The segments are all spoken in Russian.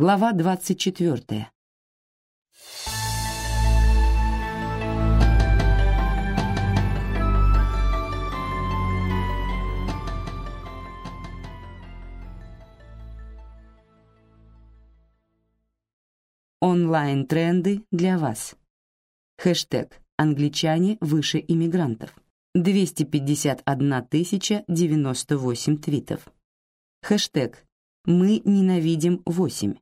Глава двадцать четвертая. Онлайн-тренды для вас. Хэштег «Англичане выше иммигрантов». 251 тысяча 98 твитов. Хэштег «Мы ненавидим 8».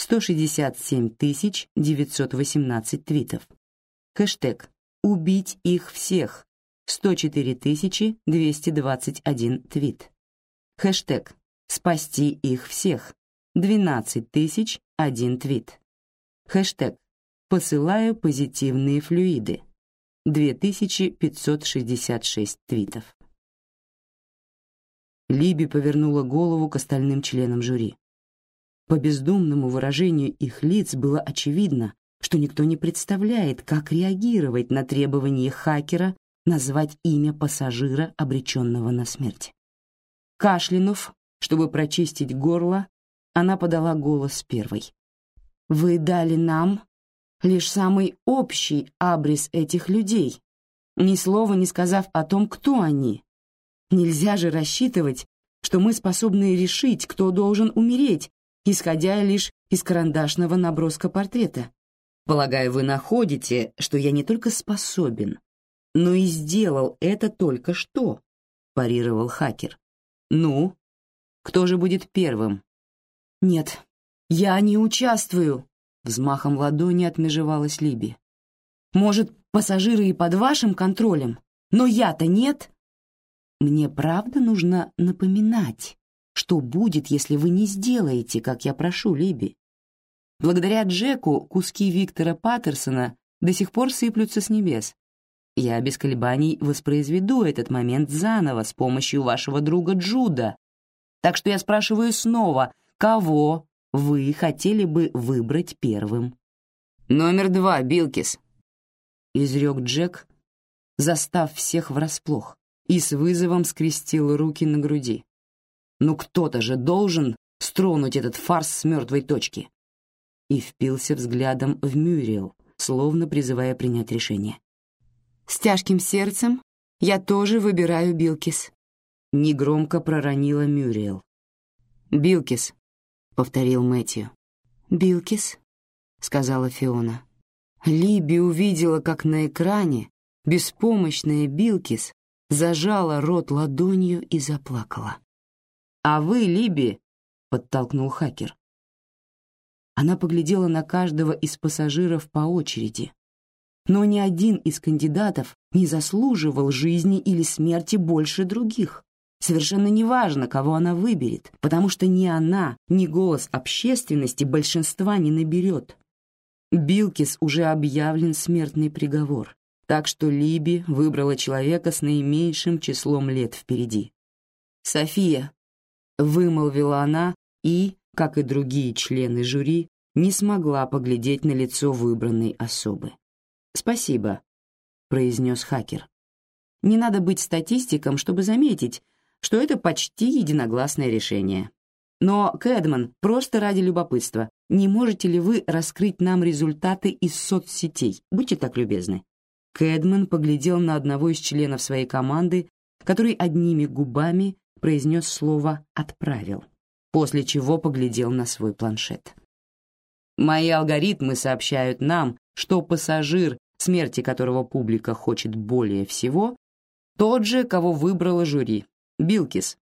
167 тысяч 918 твитов. Хэштег «Убить их всех». 104 тысячи 221 твит. Хэштег «Спасти их всех». 12 тысяч 1 твит. Хэштег «Посылаю позитивные флюиды». 2566 твитов. Либи повернула голову к остальным членам жюри. По бездумному выражению их лиц было очевидно, что никто не представляет, как реагировать на требование хакера назвать имя пассажира, обреченного на смерть. Кашлянув, чтобы прочистить горло, она подала голос первой. Вы дали нам лишь самый общий абрис этих людей, ни слова не сказав о том, кто они. Нельзя же рассчитывать, что мы способны решить, кто должен умереть, исходя лишь из карандашного наброска портрета. Полагаю, вы находите, что я не только способен, но и сделал это только что, парировал хакер. Ну, кто же будет первым? Нет, «Я не участвую!» — взмахом ладони отмежевалась Либи. «Может, пассажиры и под вашим контролем, но я-то нет!» «Мне правда нужно напоминать, что будет, если вы не сделаете, как я прошу, Либи?» Благодаря Джеку куски Виктора Паттерсона до сих пор сыплются с небес. Я без колебаний воспроизведу этот момент заново с помощью вашего друга Джуда. Так что я спрашиваю снова, кого вы хотели бы выбрать первым. «Номер два, Билкис», — изрек Джек, застав всех врасплох, и с вызовом скрестил руки на груди. «Ну кто-то же должен стронуть этот фарс с мертвой точки!» И впился взглядом в Мюрриел, словно призывая принять решение. «С тяжким сердцем я тоже выбираю Билкис», — негромко проронила Мюрриел. «Билкис», — повторил Мэтью. «Билкис», — сказала Фиона. Либи увидела, как на экране беспомощная Билкис зажала рот ладонью и заплакала. «А вы, Либи», — подтолкнул хакер. Она поглядела на каждого из пассажиров по очереди, но ни один из кандидатов не заслуживал жизни или смерти больше других. Совершенно неважно, кого она выберет, потому что ни она, ни голос общественности большинства не наберет. Билкис уже объявлен смертный приговор, так что Либи выбрала человека с наименьшим числом лет впереди. «София», — вымолвила она и, как и другие члены жюри, не смогла поглядеть на лицо выбранной особы. «Спасибо», — произнес хакер. «Не надо быть статистиком, чтобы заметить, что это почти единогласное решение. Но, Кэдман, просто ради любопытства, не можете ли вы раскрыть нам результаты из соцсетей? Будьте так любезны. Кэдман поглядел на одного из членов своей команды, который одними губами произнес слово «отправил», после чего поглядел на свой планшет. Мои алгоритмы сообщают нам, что пассажир, смерти которого публика хочет более всего, тот же, кого выбрало жюри, Билкис.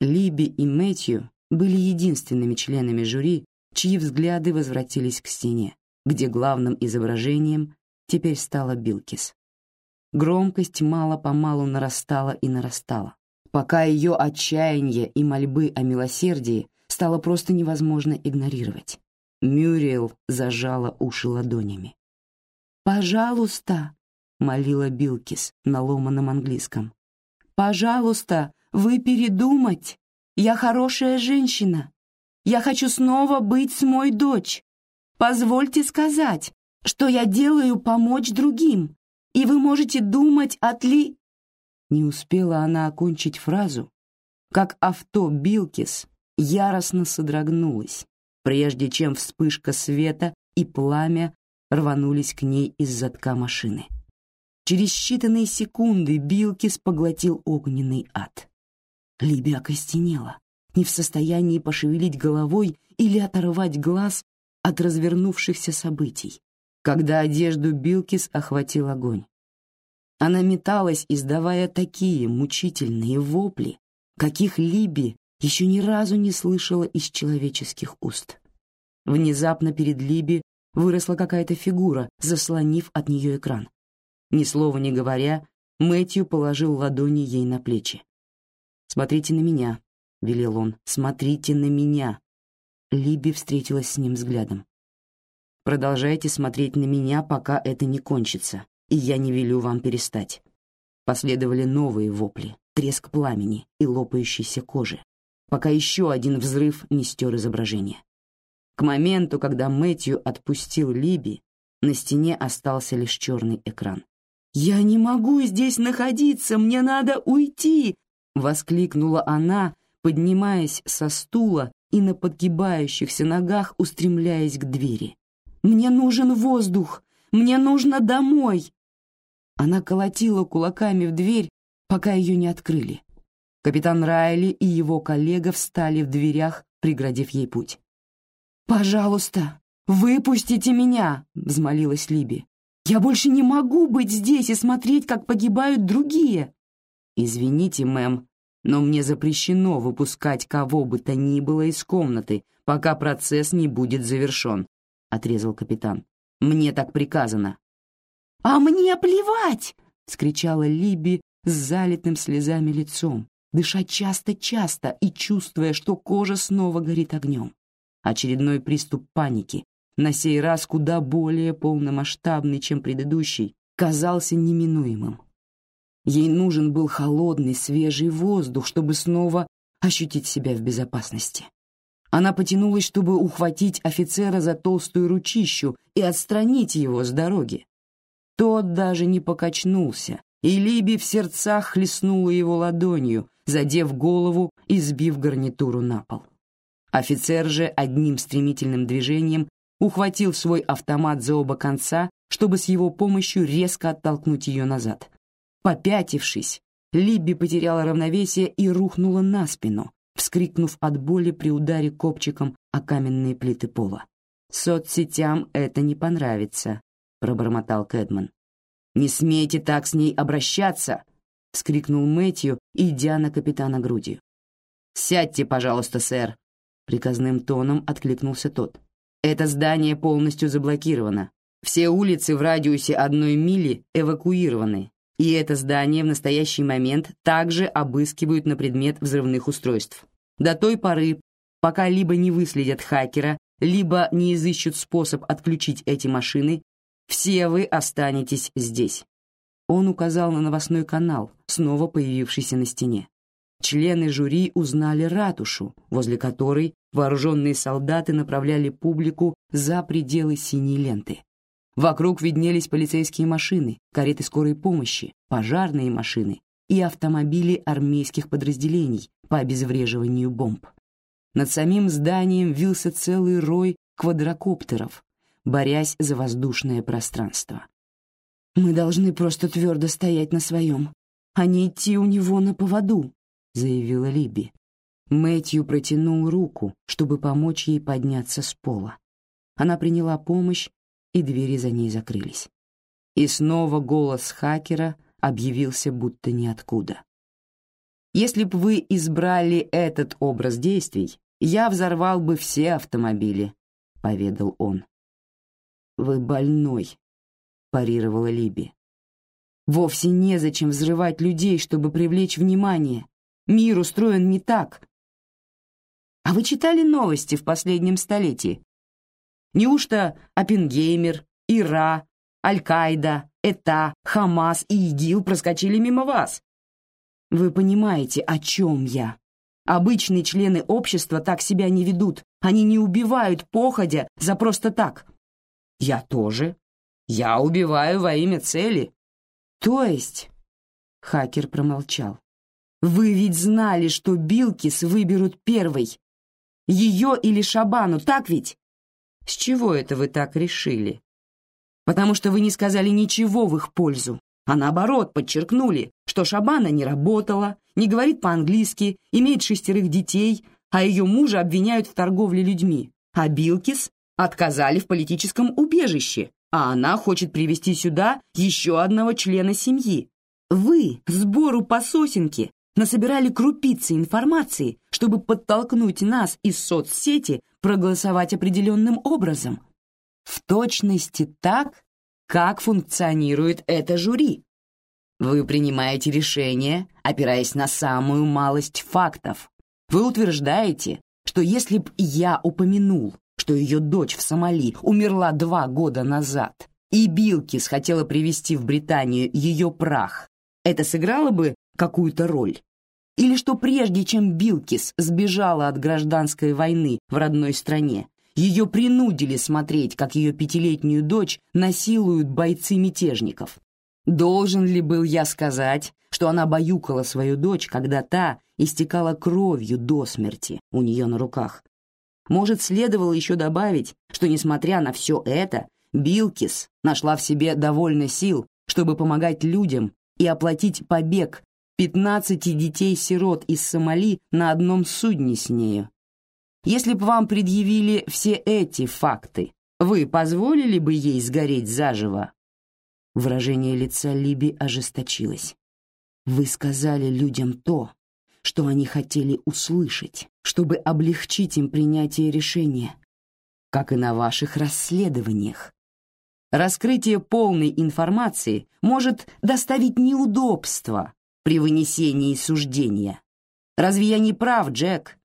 Либи и Мэтью были единственными членами жюри, чьи взгляды возвратились к стене, где главным изображением теперь стала Билкис. Громкость мало-помалу нарастала и нарастала, пока ее отчаяние и мольбы о милосердии стало просто невозможно игнорировать. Мюриел зажала уши ладонями. «Пожалуйста», — молила Билкис на ломаном английском. «Пожалуйста, вы передумать. Я хорошая женщина. Я хочу снова быть с мой дочь. Позвольте сказать, что я делаю помочь другим, и вы можете думать отли...» Не успела она окончить фразу, как авто Билкис яростно содрогнулось, прежде чем вспышка света и пламя рванулись к ней из задка машины. Через считанные секунды Билкис поглотил огненный ад. Либи окостенела, не в состоянии пошевелить головой или оторвать глаз от развернувшихся событий, когда одежду Билкис охватил огонь. Она металась, издавая такие мучительные вопли, каких Либи еще ни разу не слышала из человеческих уст. Внезапно перед Либи выросла какая-то фигура, заслонив от нее экран. Ни слова не говоря, Мэтью положил ладони ей на плечи. «Смотрите на меня», — велел он, — «смотрите на меня». Либи встретилась с ним взглядом. «Продолжайте смотреть на меня, пока это не кончится и я не велю вам перестать. Последовали новые вопли, треск пламени и лопающейся кожи, пока еще один взрыв не стер изображение. К моменту, когда Мэтью отпустил Либи, на стене остался лишь черный экран. «Я не могу здесь находиться, мне надо уйти!» — воскликнула она, поднимаясь со стула и на подгибающихся ногах устремляясь к двери. «Мне нужен воздух! Мне нужно домой!» Она колотила кулаками в дверь, пока ее не открыли. Капитан Райли и его коллега встали в дверях, преградив ей путь. «Пожалуйста, выпустите меня!» — взмолилась Либи. «Я больше не могу быть здесь и смотреть, как погибают другие!» «Извините, мэм, но мне запрещено выпускать кого бы то ни было из комнаты, пока процесс не будет завершен», — отрезал капитан. «Мне так приказано». «А мне плевать!» — скричала Либи с залитым слезами лицом, дыша часто-часто и чувствуя, что кожа снова горит огнем. Очередной приступ паники, на сей раз куда более полномасштабный, чем предыдущий, казался неминуемым. Ей нужен был холодный, свежий воздух, чтобы снова ощутить себя в безопасности. Она потянулась, чтобы ухватить офицера за толстую ручищу и отстранить его с дороги. Тот даже не покачнулся, и Либи в сердцах хлестнула его ладонью, задев голову и сбив гарнитуру на пол. Офицер же одним стремительным движением ухватил свой автомат за оба конца, чтобы с его помощью резко оттолкнуть ее назад. Попятившись, Либби потеряла равновесие и рухнула на спину, вскрикнув от боли при ударе копчиком о каменные плиты пола. Соцсетям это не понравится, пробормотал Кэдман. «Не смейте так с ней обращаться!» — вскрикнул Мэтью, идя на капитана грудью. «Сядьте, пожалуйста, сэр!» — приказным тоном откликнулся тот. «Это здание полностью заблокировано. Все улицы в радиусе одной мили эвакуированы, и это здание в настоящий момент также обыскивают на предмет взрывных устройств. До той поры, пока либо не выследят хакера, либо не изыщут способ отключить эти машины, все вы останетесь здесь. Он указал на новостной канал, снова появившийся на стене. Члены жюри узнали ратушу, возле которой вооруженные солдаты направляли публику за пределы синей ленты. Вокруг виднелись полицейские машины, кареты скорой помощи, пожарные машины и автомобили армейских подразделений по обезвреживанию бомб. Над самим зданием вился целый рой квадрокоптеров, борясь за воздушное пространство. «Мы должны просто твердо стоять на своем, а не идти у него на поводу», — заявила Либи. Мэтью протянул руку, чтобы помочь ей подняться с пола. Она приняла помощь, и двери за ней закрылись. И снова голос хакера объявился будто ниоткуда. «Если бы вы избрали этот образ действий, я взорвал бы все автомобили», — поведал он. «Вы больной», — парировала Либи. «Вовсе незачем взрывать людей, чтобы привлечь внимание. Мир устроен не так». «А вы читали новости в последнем столетии? Неужто Оппенгеймер, Ира, Аль-Каида, ЭТА, Хамас и ИГИЛ проскочили мимо вас?» «Вы понимаете, о чем я?» Обычные члены общества так себя не ведут. Они не убивают походя за просто так. Я тоже. Я убиваю во имя цели. То есть... Хакер промолчал. Вы ведь знали, что Билкис выберут первой. Ее или Шабану, так ведь? С чего это вы так решили? Потому что вы не сказали ничего в их пользу, а наоборот подчеркнули, что Шабана не работала, не говорит по-английски, имеет шестерых детей, а ее мужа обвиняют в торговле людьми, а Билкис отказали в политическом убежище, а она хочет привести сюда еще одного члена семьи. Вы сбору по сосенке насобирали крупицы информации, чтобы подтолкнуть нас из соцсети проголосовать определенным образом. В точности так, как функционирует это жюри. Вы принимаете решение, опираясь на самую малость фактов. Вы утверждаете, что если б я упомянул, что ее дочь в Сомали умерла два года назад, и Билкис хотела привезти в Британию ее прах, это сыграло бы какую-то роль? Или что прежде чем Билкис сбежала от гражданской войны в родной стране, ее принудили смотреть, как ее пятилетнюю дочь насилуют бойцы мятежников? Должен ли был я сказать, что она баюкала свою дочь, когда та истекала кровью до смерти у нее на руках? Может, следовало еще добавить, что, несмотря на все это, Билкис нашла в себе довольно сил, чтобы помогать людям и оплатить побег 15 детей-сирот из Сомали на одном судне с нею. Если бы вам предъявили все эти факты, вы позволили бы ей сгореть заживо? Выражение лица Либи ожесточилось. Вы сказали людям то, что они хотели услышать, чтобы облегчить им принятие решения, как и на ваших расследованиях. Раскрытие полной информации может доставить неудобства при вынесении суждения. Разве я не прав, Джек?